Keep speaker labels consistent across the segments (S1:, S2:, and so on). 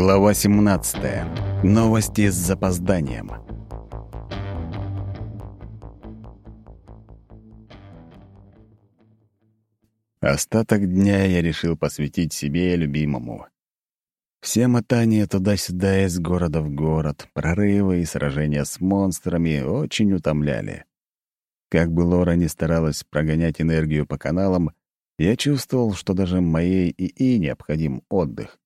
S1: Глава 17. Новости с запозданием. Остаток дня я решил посвятить себе любимому. Все мотания туда-сюда из города в город, прорывы и сражения с монстрами очень утомляли. Как бы Лора ни старалась прогонять энергию по каналам, я чувствовал, что даже моей ИИ необходим отдых.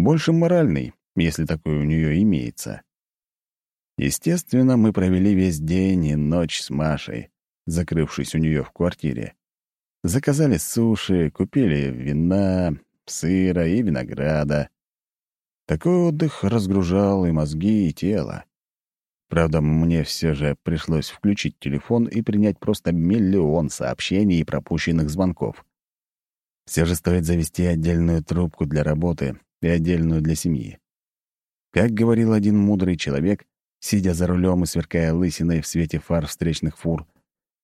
S1: Больше моральный, если такой у нее имеется. Естественно, мы провели весь день и ночь с Машей, закрывшись у нее в квартире. Заказали суши, купили вина, сыра и винограда. Такой отдых разгружал и мозги, и тело. Правда, мне все же пришлось включить телефон и принять просто миллион сообщений и пропущенных звонков. Все же стоит завести отдельную трубку для работы и отдельную для семьи. Как говорил один мудрый человек, сидя за рулем и сверкая лысиной в свете фар встречных фур,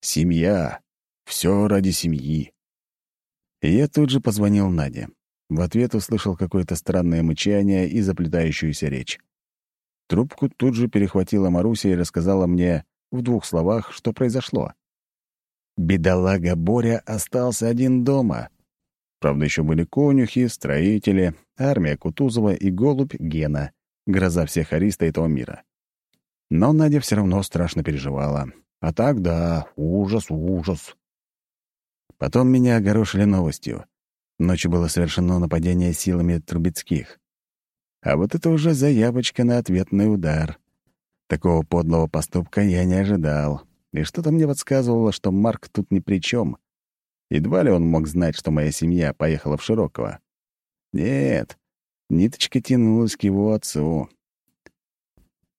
S1: «Семья! Все ради семьи!» И я тут же позвонил Наде. В ответ услышал какое-то странное мычание и заплетающуюся речь. Трубку тут же перехватила Маруся и рассказала мне в двух словах, что произошло. Бедолага Боря остался один дома. Правда, еще были конюхи, строители, армия Кутузова и голубь Гена, гроза всех ариста этого мира. Но Надя все равно страшно переживала. А так, да, ужас, ужас. Потом меня огорошили новостью. Ночью было совершено нападение силами Трубецких. А вот это уже заявочка на ответный удар. Такого подлого поступка я не ожидал. И что-то мне подсказывало, что Марк тут ни при чем. Едва ли он мог знать, что моя семья поехала в Широкого. Нет, ниточка тянулась к его отцу.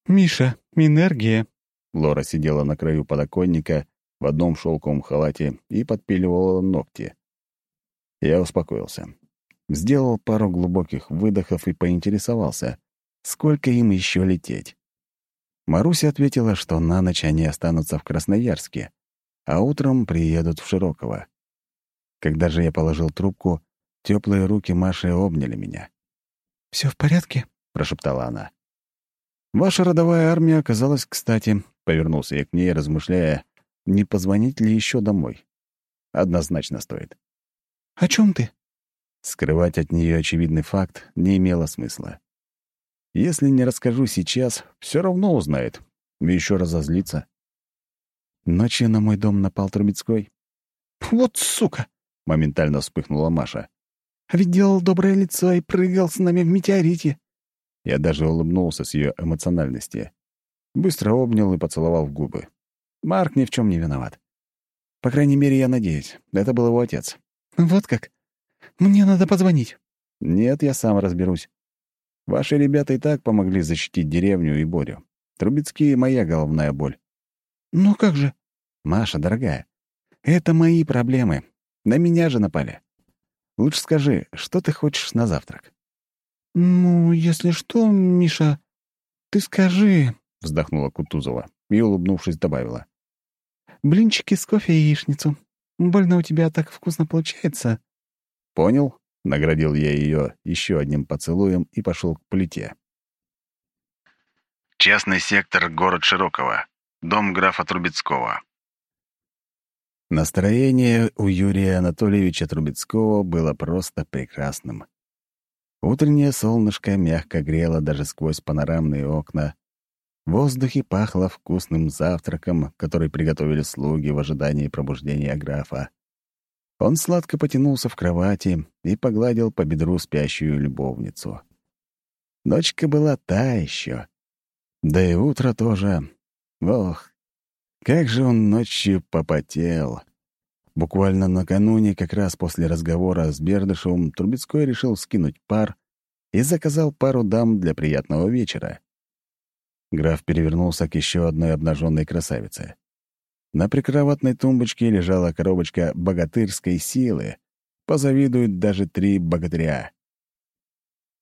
S2: «Миша, энергия!»
S1: Лора сидела на краю подоконника в одном шелковом халате и подпиливала ногти. Я успокоился. Сделал пару глубоких выдохов и поинтересовался, сколько им еще лететь. Маруся ответила, что на ночь они останутся в Красноярске, а утром приедут в Широково. Когда же я положил трубку, теплые руки Маши обняли меня.
S2: Все в порядке?»
S1: — прошептала она. «Ваша родовая армия оказалась кстати», — повернулся я к ней, размышляя, не позвонить ли еще домой. Однозначно стоит.
S2: «О чем ты?»
S1: Скрывать от нее очевидный факт не имело смысла. Если не расскажу сейчас, все равно узнает. Еще разозлится. Ночью на мой дом напал Трубецкой.
S2: «Вот сука!»
S1: Моментально вспыхнула Маша.
S2: «А ведь делал доброе лицо и прыгал с нами в метеорите».
S1: Я даже улыбнулся с ее эмоциональности. Быстро обнял и поцеловал в губы. Марк ни в чем не виноват. По крайней мере, я надеюсь. Это был его отец.
S2: «Вот как? Мне надо позвонить».
S1: «Нет, я сам разберусь. Ваши ребята и так помогли защитить деревню и Борю. Трубецкие — моя головная боль».
S2: «Ну как же?»
S1: «Маша, дорогая, это мои проблемы. На меня же напали. Лучше скажи, что ты хочешь на завтрак?»
S2: «Ну, если что, Миша, ты скажи», —
S1: вздохнула Кутузова и, улыбнувшись, добавила.
S2: «Блинчики с кофе и яичницу. Больно у тебя так вкусно получается».
S1: «Понял?» — наградил я ее еще одним поцелуем и пошел к плите. Частный сектор, город Широкого. Дом графа Трубецкого. Настроение у Юрия Анатольевича Трубецкого было просто прекрасным. Утреннее солнышко мягко грело даже сквозь панорамные окна. В воздухе пахло вкусным завтраком, который приготовили слуги в ожидании пробуждения графа. Он сладко потянулся в кровати и погладил по бедру спящую любовницу. Ночка была та еще. Да и утро тоже. Ох, как же он ночью попотел. Буквально накануне, как раз после разговора с Бердышевым, Трубецкой решил скинуть пар и заказал пару дам для приятного вечера. Граф перевернулся к еще одной обнаженной красавице. На прикроватной тумбочке лежала коробочка богатырской силы. Позавидуют даже три богатыря.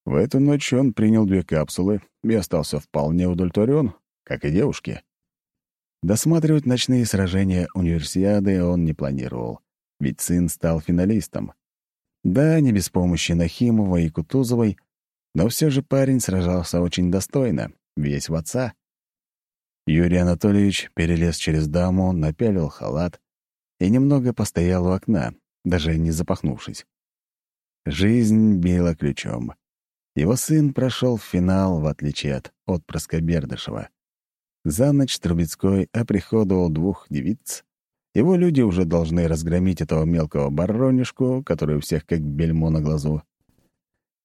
S1: В эту ночь он принял две капсулы и остался вполне удовлетворен, как и девушки. Досматривать ночные сражения универсиады он не планировал, ведь сын стал финалистом. Да, не без помощи Нахимова и Кутузовой, Но все же парень сражался очень достойно, весь в отца. Юрий Анатольевич перелез через даму, напялил халат и немного постоял у окна, даже не запахнувшись. Жизнь била ключом. Его сын прошел в финал, в отличие от отпрыска Бердышева. За ночь Трубецкой оприходовал двух девиц. Его люди уже должны разгромить этого мелкого баронишку, который у всех как бельмо на глазу.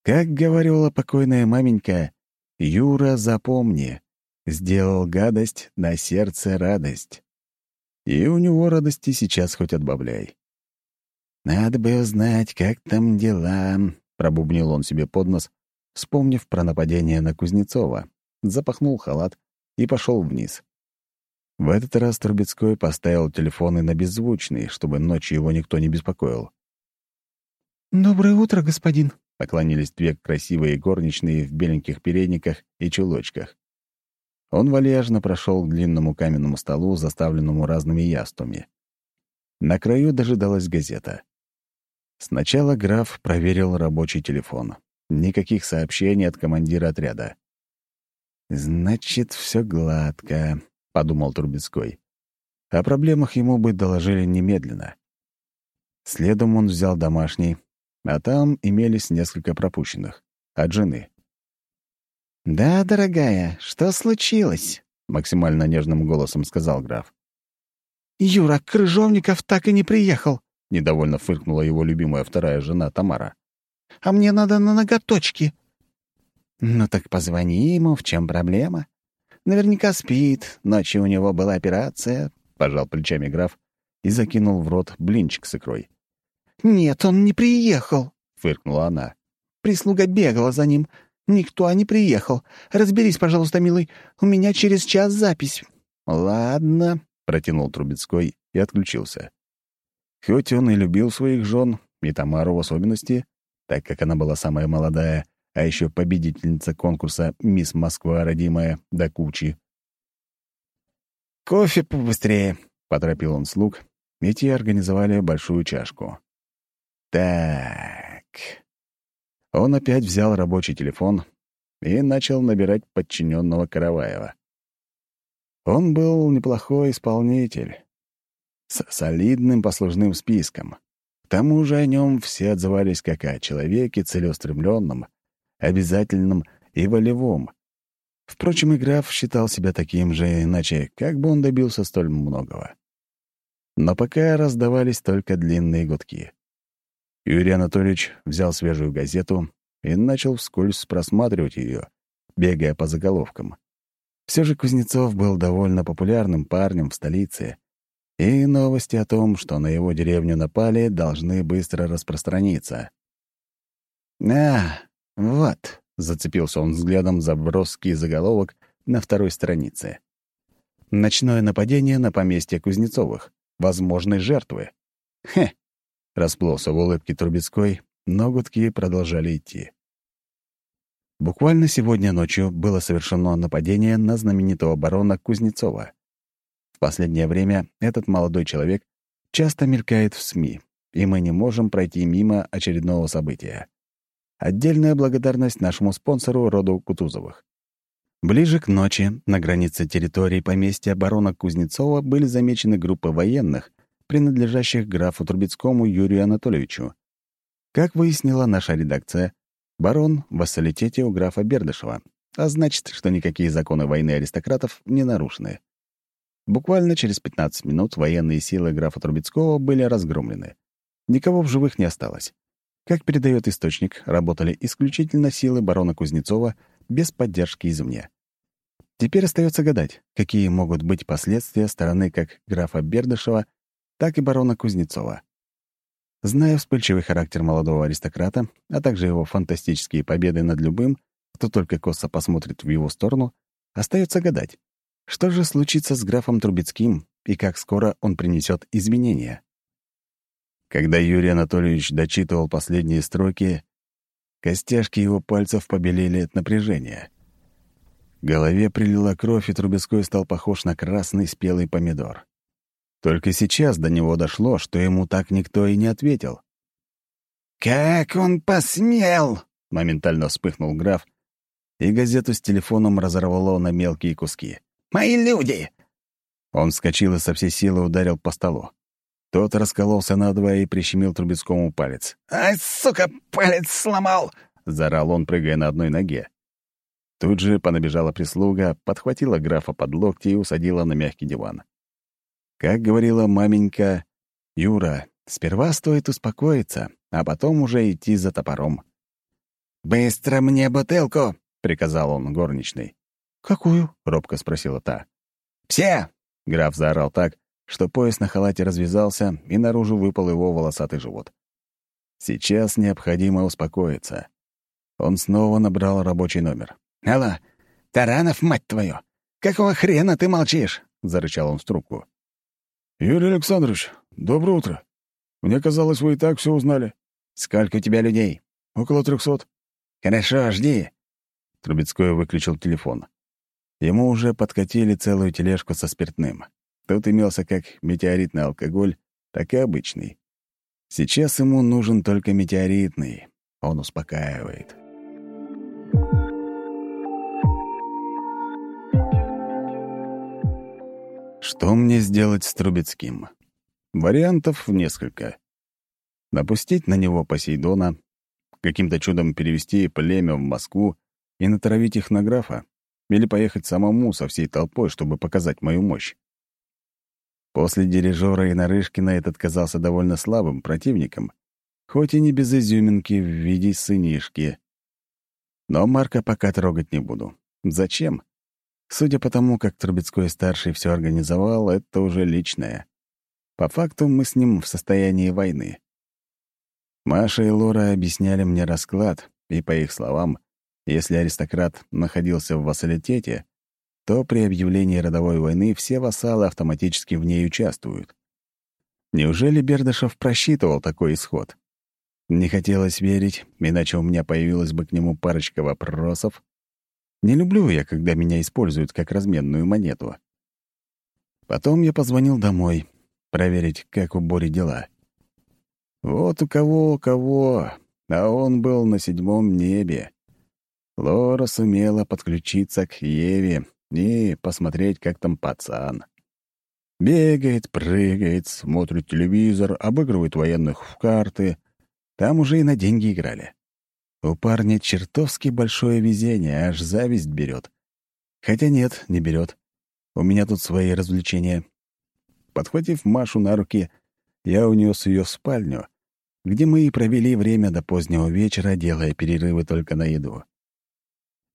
S1: Как говорила покойная маменька, «Юра, запомни, сделал гадость, на сердце радость». И у него радости сейчас хоть отбавляй. «Надо бы узнать, как там дела», — пробубнил он себе под нос, вспомнив про нападение на Кузнецова, запахнул халат и пошел вниз. В этот раз Трубецкой поставил телефоны на беззвучный, чтобы ночью его никто не беспокоил.
S2: «Доброе утро, господин», —
S1: поклонились две красивые горничные в беленьких передниках и чулочках. Он вальяжно прошел к длинному каменному столу, заставленному разными яствами. На краю дожидалась газета. Сначала граф проверил рабочий телефон. Никаких сообщений от командира отряда. «Значит, все гладко», — подумал Трубецкой. О проблемах ему бы доложили немедленно. Следом он взял домашний, а там имелись несколько пропущенных. От жены.
S2: «Да, дорогая, что случилось?»
S1: — максимально нежным голосом сказал граф.
S2: «Юра Крыжовников так и не приехал», —
S1: недовольно фыркнула его любимая вторая жена Тамара.
S2: «А мне надо на ноготочки».
S1: «Ну так позвони ему, в чем проблема? Наверняка спит, ночью у него была операция», — пожал плечами граф и закинул в рот блинчик с икрой.
S2: «Нет, он не приехал», —
S1: фыркнула она.
S2: «Прислуга бегала за ним. Никто не приехал. Разберись, пожалуйста, милый, у меня через час запись».
S1: «Ладно», — протянул Трубецкой и отключился. Хоть он и любил своих жен, и Тамару в особенности, так как она была самая молодая, а еще победительница конкурса «Мисс Москва, родимая» до кучи. «Кофе побыстрее», — поторопил он слуг, и те организовали большую чашку. «Так...» Он опять взял рабочий телефон и начал набирать подчиненного Караваева. Он был неплохой исполнитель, с солидным послужным списком. К тому же о нем все отзывались как о человеке целеустремленном, обязательном и волевом. Впрочем, и граф считал себя таким же, иначе как бы он добился столь многого? Но пока раздавались только длинные гудки. Юрий Анатольевич взял свежую газету и начал вскользь просматривать ее, бегая по заголовкам. Все же Кузнецов был довольно популярным парнем в столице, и новости о том, что на его деревню напали, должны быстро распространиться. «А, вот», — зацепился он взглядом за броский заголовок на второй странице. «Ночное нападение на поместье Кузнецовых. Возможной жертвы». «Хе!» — расплылся в улыбке Трубецкой, но гудки продолжали идти. Буквально сегодня ночью было совершено нападение на знаменитого барона Кузнецова. В последнее время этот молодой человек часто мелькает в СМИ, и мы не можем пройти мимо очередного события. Отдельная благодарность нашему спонсору роду Кутузовых. Ближе к ночи на границе территории поместья барона Кузнецова были замечены группы военных, принадлежащих графу Трубецкому Юрию Анатольевичу. Как выяснила наша редакция, барон в вассалитете у графа Бердышева, а значит, что никакие законы войны аристократов не нарушены. Буквально через 15 минут военные силы графа Трубецкого были разгромлены. Никого в живых не осталось. Как передает источник, работали исключительно силы барона Кузнецова без поддержки извне. Теперь остается гадать, какие могут быть последствия стороны как графа Бердышева, так и барона Кузнецова. Зная вспыльчивый характер молодого аристократа, а также его фантастические победы над любым, кто только косо посмотрит в его сторону, остается гадать, что же случится с графом Трубецким и как скоро он принесет изменения. Когда Юрий Анатольевич дочитывал последние строки, костяшки его пальцев побелели от напряжения. Голове прилила кровь, и Трубецкой стал похож на красный спелый помидор. Только сейчас до него дошло, что ему так никто и не ответил.
S2: «Как он посмел!»
S1: — моментально вспыхнул граф и газету с телефоном разорвало на мелкие куски.
S2: «Мои люди!»
S1: Он вскочил и со всей силы ударил по столу. Тот раскололся надвое и прищемил Трубецкому палец.
S2: «Ай, сука, палец сломал!»
S1: — заорал он, прыгая на одной ноге. Тут же понабежала прислуга, подхватила графа под локти и усадила на мягкий диван. Как говорила маменька, «Юра, сперва стоит успокоиться, а потом уже идти за топором».
S2: «Быстро мне бутылку!» — приказал он горничной.
S1: «Какую?» — робко спросила та.
S2: «Все!»
S1: — граф заорал так, что пояс на халате развязался, и наружу выпал его волосатый живот. Сейчас необходимо успокоиться. Он снова набрал рабочий номер.
S2: «Алло, Таранов, мать твою! Какого хрена ты молчишь?» — зарычал он в трубку.
S1: «Юрий Александрович, доброе утро. Мне казалось, вы и так все узнали».
S2: «Сколько у тебя людей?»
S1: «Около трехсот».
S2: «Хорошо, жди».
S1: Трубецкой выключил телефон. Ему уже подкатили целую тележку со спиртным. Тут имелся как метеоритный алкоголь, так и обычный. Сейчас ему нужен только метеоритный. Он успокаивает. Что мне сделать с Трубецким? Вариантов несколько. Напустить на него Посейдона, каким-то чудом перевести племя в Москву и натравить их на графа, или поехать самому со всей толпой, чтобы показать мою мощь. После дирижера и Нарышкина этот казался довольно слабым противником, хоть и не без изюминки в виде сынишки. Но Марка пока трогать не буду. Зачем? Судя по тому, как Трубецкой-старший все организовал, это уже личное. По факту мы с ним в состоянии войны. Маша и Лора объясняли мне расклад, и, по их словам, если аристократ находился в вассалитете, то при объявлении родовой войны все вассалы автоматически в ней участвуют. Неужели Бердышев просчитывал такой исход? Не хотелось верить, иначе у меня появилась бы к нему парочка вопросов. Не люблю я, когда меня используют как разменную монету. Потом я позвонил домой, проверить, как у Бори дела. Вот у кого, кого, а он был на седьмом небе. Лора сумела подключиться к Еве и посмотреть, как там пацан. Бегает, прыгает, смотрит телевизор, обыгрывает военных в карты. Там уже и на деньги играли. У парня чертовски большое везение, аж зависть берет. Хотя нет, не берет. У меня тут свои развлечения. Подхватив Машу на руки, я унес ее в спальню, где мы и провели время до позднего вечера, делая перерывы только на еду.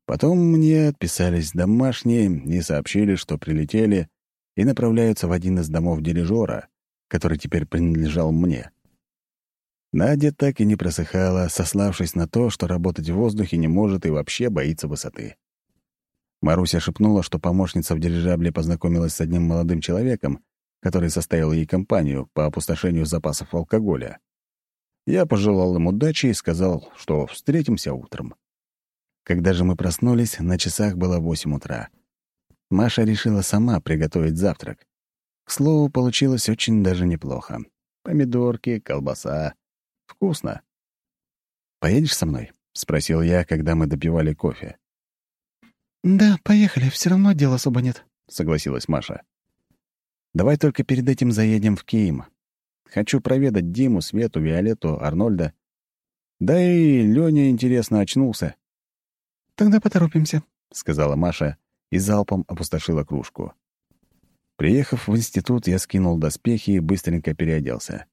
S1: Потом мне отписались домашние и сообщили, что прилетели и направляются в один из домов дирижера, который теперь принадлежал мне. Надя так и не просыхала, сославшись на то, что работать в воздухе не может и вообще боится высоты. Маруся шепнула, что помощница в дирижабле познакомилась с одним молодым человеком, который составил ей компанию по опустошению запасов алкоголя. Я пожелал им удачи и сказал, что встретимся утром. Когда же мы проснулись, на часах было восемь утра. Маша решила сама приготовить завтрак. К слову, получилось очень даже неплохо. Помидорки, колбаса. Вкусно. «Поедешь со мной?» — спросил я, когда мы допивали кофе.
S2: «Да, поехали, все равно дела особо нет», —
S1: согласилась Маша. «Давай только перед этим заедем в Киим. Хочу проведать Диму, Свету, Виолетту, Арнольда. Да и Лёня, интересно, очнулся.
S2: «Тогда поторопимся», —
S1: сказала Маша и залпом опустошила кружку. Приехав в институт, я скинул доспехи и быстренько переоделся.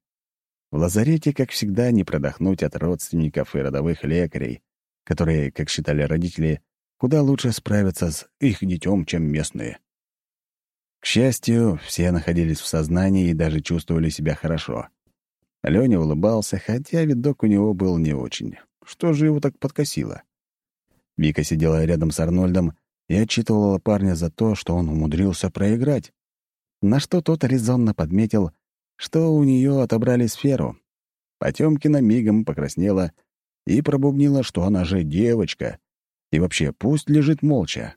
S1: В лазарете, как всегда, не продохнуть от родственников и родовых лекарей, которые, как считали родители, куда лучше справятся с их детем, чем местные. К счастью, все находились в сознании и даже чувствовали себя хорошо. Лёня улыбался, хотя видок у него был не очень. Что же его так подкосило? Вика сидела рядом с Арнольдом и отчитывала парня за то, что он умудрился проиграть. На что тот резонно подметил, что у нее отобрали сферу. Потемкина мигом покраснела и пробубнила, что она же девочка. И вообще, пусть лежит молча.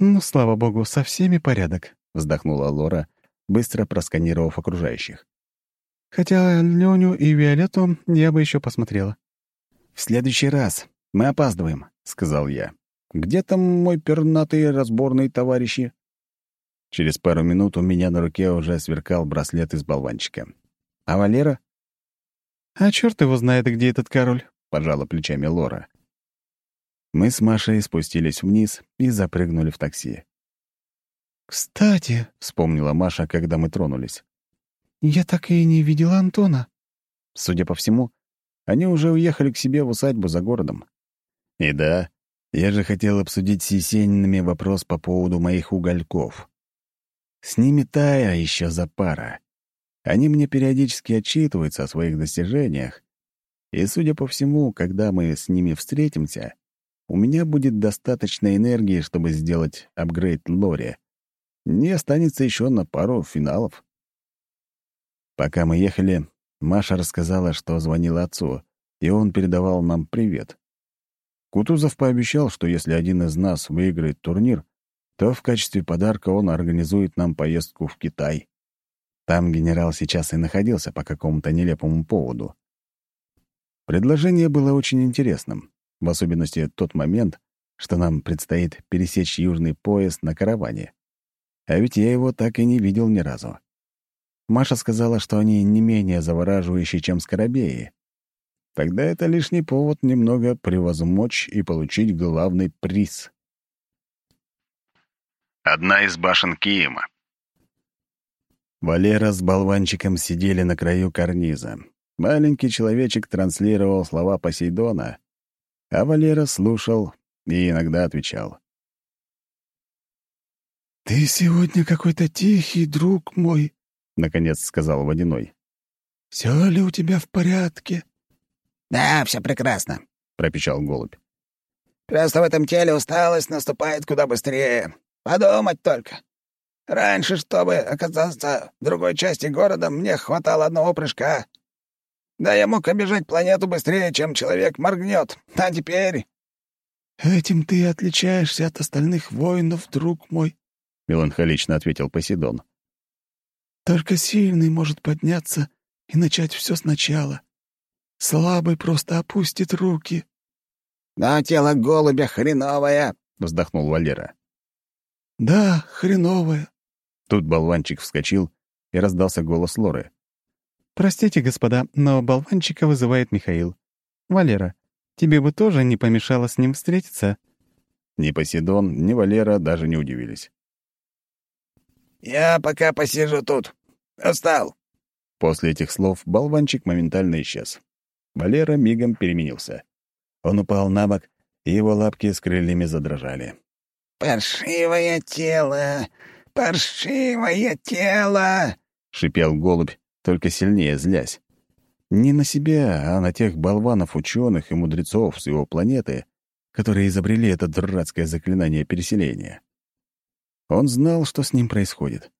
S2: «Ну, слава богу, со всеми порядок», — вздохнула
S1: Лора, быстро просканировав окружающих.
S2: «Хотя Леню и Виолетту я бы еще посмотрела».
S1: «В следующий раз. Мы опаздываем», — сказал я. Где там мой пернатый разборный товарищи?» Через пару минут у меня на руке уже сверкал браслет из болванчика. «А Валера?»
S2: «А черт его знает, где этот король», —
S1: пожала плечами Лора. Мы с Машей спустились вниз и запрыгнули в такси.
S2: «Кстати», —
S1: вспомнила Маша, когда мы тронулись.
S2: «Я так и не видела Антона».
S1: Судя по всему, они уже уехали к себе в усадьбу за городом. И да, я же хотел обсудить с Есенинами вопрос по поводу моих угольков. С ними тая еще за пара. Они мне периодически отчитываются о своих достижениях, и, судя по всему, когда мы с ними встретимся, у меня будет достаточно энергии, чтобы сделать апгрейд Лори. Не останется еще на пару финалов. Пока мы ехали, Маша рассказала, что звонила отцу, и он передавал нам привет. Кутузов пообещал, что если один из нас выиграет турнир, то в качестве подарка он организует нам поездку в Китай. Там генерал сейчас и находился по какому-то нелепому поводу. Предложение было очень интересным в особенности тот момент, что нам предстоит пересечь южный пояс на караване. А ведь я его так и не видел ни разу. Маша сказала, что они не менее завораживающие, чем скоробеи. Тогда это лишний повод немного превозмочь и получить главный приз. Одна из башен Киема. Валера с болванчиком сидели на краю карниза. Маленький человечек транслировал слова Посейдона, а Валера слушал и иногда отвечал.
S2: «Ты сегодня какой-то тихий, друг мой», — наконец сказал Водяной. «Все ли у тебя в порядке?»
S3: «Да, все прекрасно», — пропищал голубь. «Просто в этом теле усталость наступает куда быстрее. Подумать только. Раньше, чтобы оказаться в другой части города, мне хватало одного прыжка. Да я мог обижать планету быстрее, чем человек моргнет. А теперь...»
S2: «Этим ты отличаешься от остальных воинов, друг мой», — меланхолично ответил Посейдон. «Только сильный может подняться и начать все сначала. Слабый просто опустит руки».
S3: «Но тело голубя хреновое», —
S1: вздохнул Валера.
S2: «Да, хреновое».
S1: Тут болванчик вскочил, и раздался голос Лоры.
S2: «Простите, господа, но болванчика вызывает Михаил. Валера, тебе бы тоже не помешало с ним встретиться?»
S1: Ни Посейдон, ни Валера даже не удивились.
S3: «Я пока посижу тут. Устал».
S1: После этих слов болванчик моментально исчез. Валера мигом переменился. Он упал на бок, и его лапки с крыльями задрожали.
S3: «Паршивое тело! Паршивое тело!»
S1: — шипел голубь, только сильнее злясь. Не на себя, а на тех болванов ученых и мудрецов с его планеты, которые изобрели это дурацкое заклинание переселения. Он знал, что с ним происходит,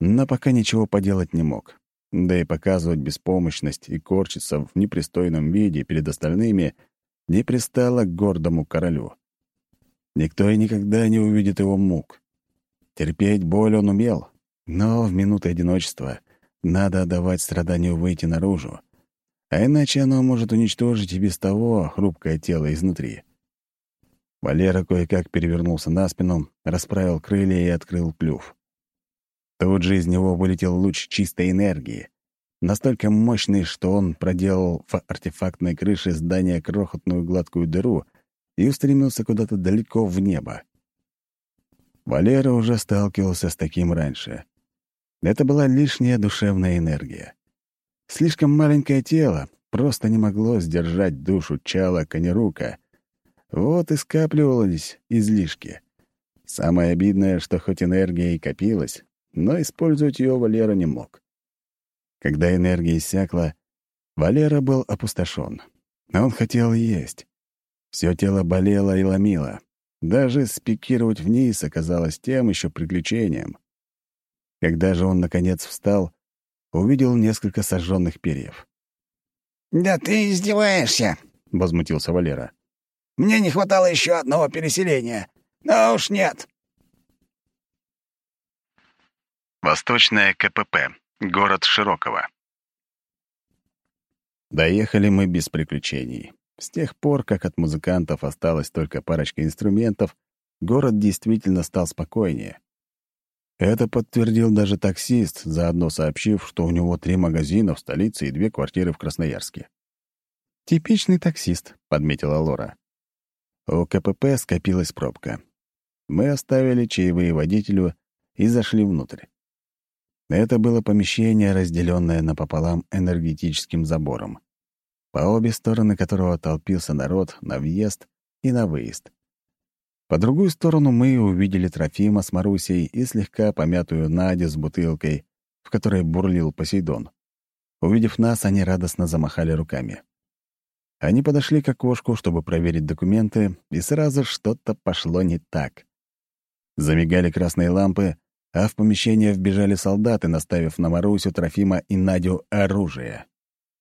S1: но пока ничего поделать не мог. Да и показывать беспомощность и корчиться в непристойном виде перед остальными не пристало к гордому королю. Никто и никогда не увидит его мук. Терпеть боль он умел, но в минуты одиночества — надо давать страданию выйти наружу, а иначе оно может уничтожить и без того хрупкое тело изнутри. Валера кое-как перевернулся на спину, расправил крылья и открыл клюв. Тут же из него вылетел луч чистой энергии, настолько мощный, что он проделал в артефактной крыше здания крохотную гладкую дыру и устремился куда-то далеко в небо. Валера уже сталкивался с таким раньше. Это была лишняя душевная энергия. Слишком маленькое тело просто не могло сдержать душу Чала Конерука. Вот и скапливались излишки. Самое обидное, что хоть энергия и копилась, но использовать ее Валера не мог. Когда энергия иссякла, Валера был опустошен. Он хотел есть. Все тело болело и ломило. Даже спикировать вниз оказалось тем еще приключением. Когда же он, наконец, встал, увидел несколько сожженных перьев.
S3: «Да ты издеваешься!»
S1: — возмутился Валера.
S3: «Мне не хватало еще одного переселения. Но уж нет!»
S1: Восточная КПП. Город Широкого. Доехали мы без приключений. С тех пор, как от музыкантов осталась только парочка инструментов, город действительно стал спокойнее. Это подтвердил даже таксист, заодно сообщив, что у него три магазина в столице и две квартиры в Красноярске. «Типичный таксист», — подметила Лора. У КПП скопилась пробка. Мы оставили чаевые водителю и зашли внутрь. Это было помещение, разделенное напополам энергетическим забором, по обе стороны которого толпился народ на въезд и на выезд. По другую сторону мы увидели Трофима с Марусей и слегка помятую Надю с бутылкой, в которой бурлил Посейдон. Увидев нас, они радостно замахали руками. Они подошли к окошку, чтобы проверить документы, и сразу что-то пошло не так. Замигали красные лампы, а в помещение вбежали солдаты, наставив на Марусю, Трофима и Надю оружие.